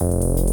you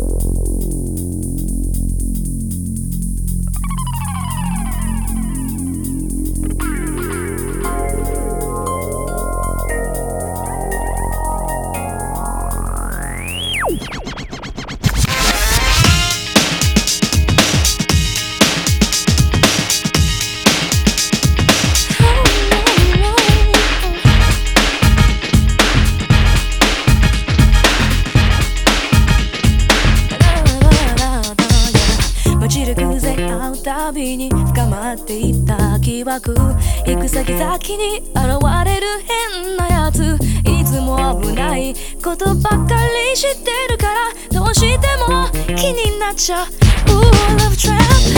たびに深まっていった疑惑。行く先々に現れる変なやつ。いつも危ないことばっかり知ってるからどうしても気になっちゃう。Ooh, love trap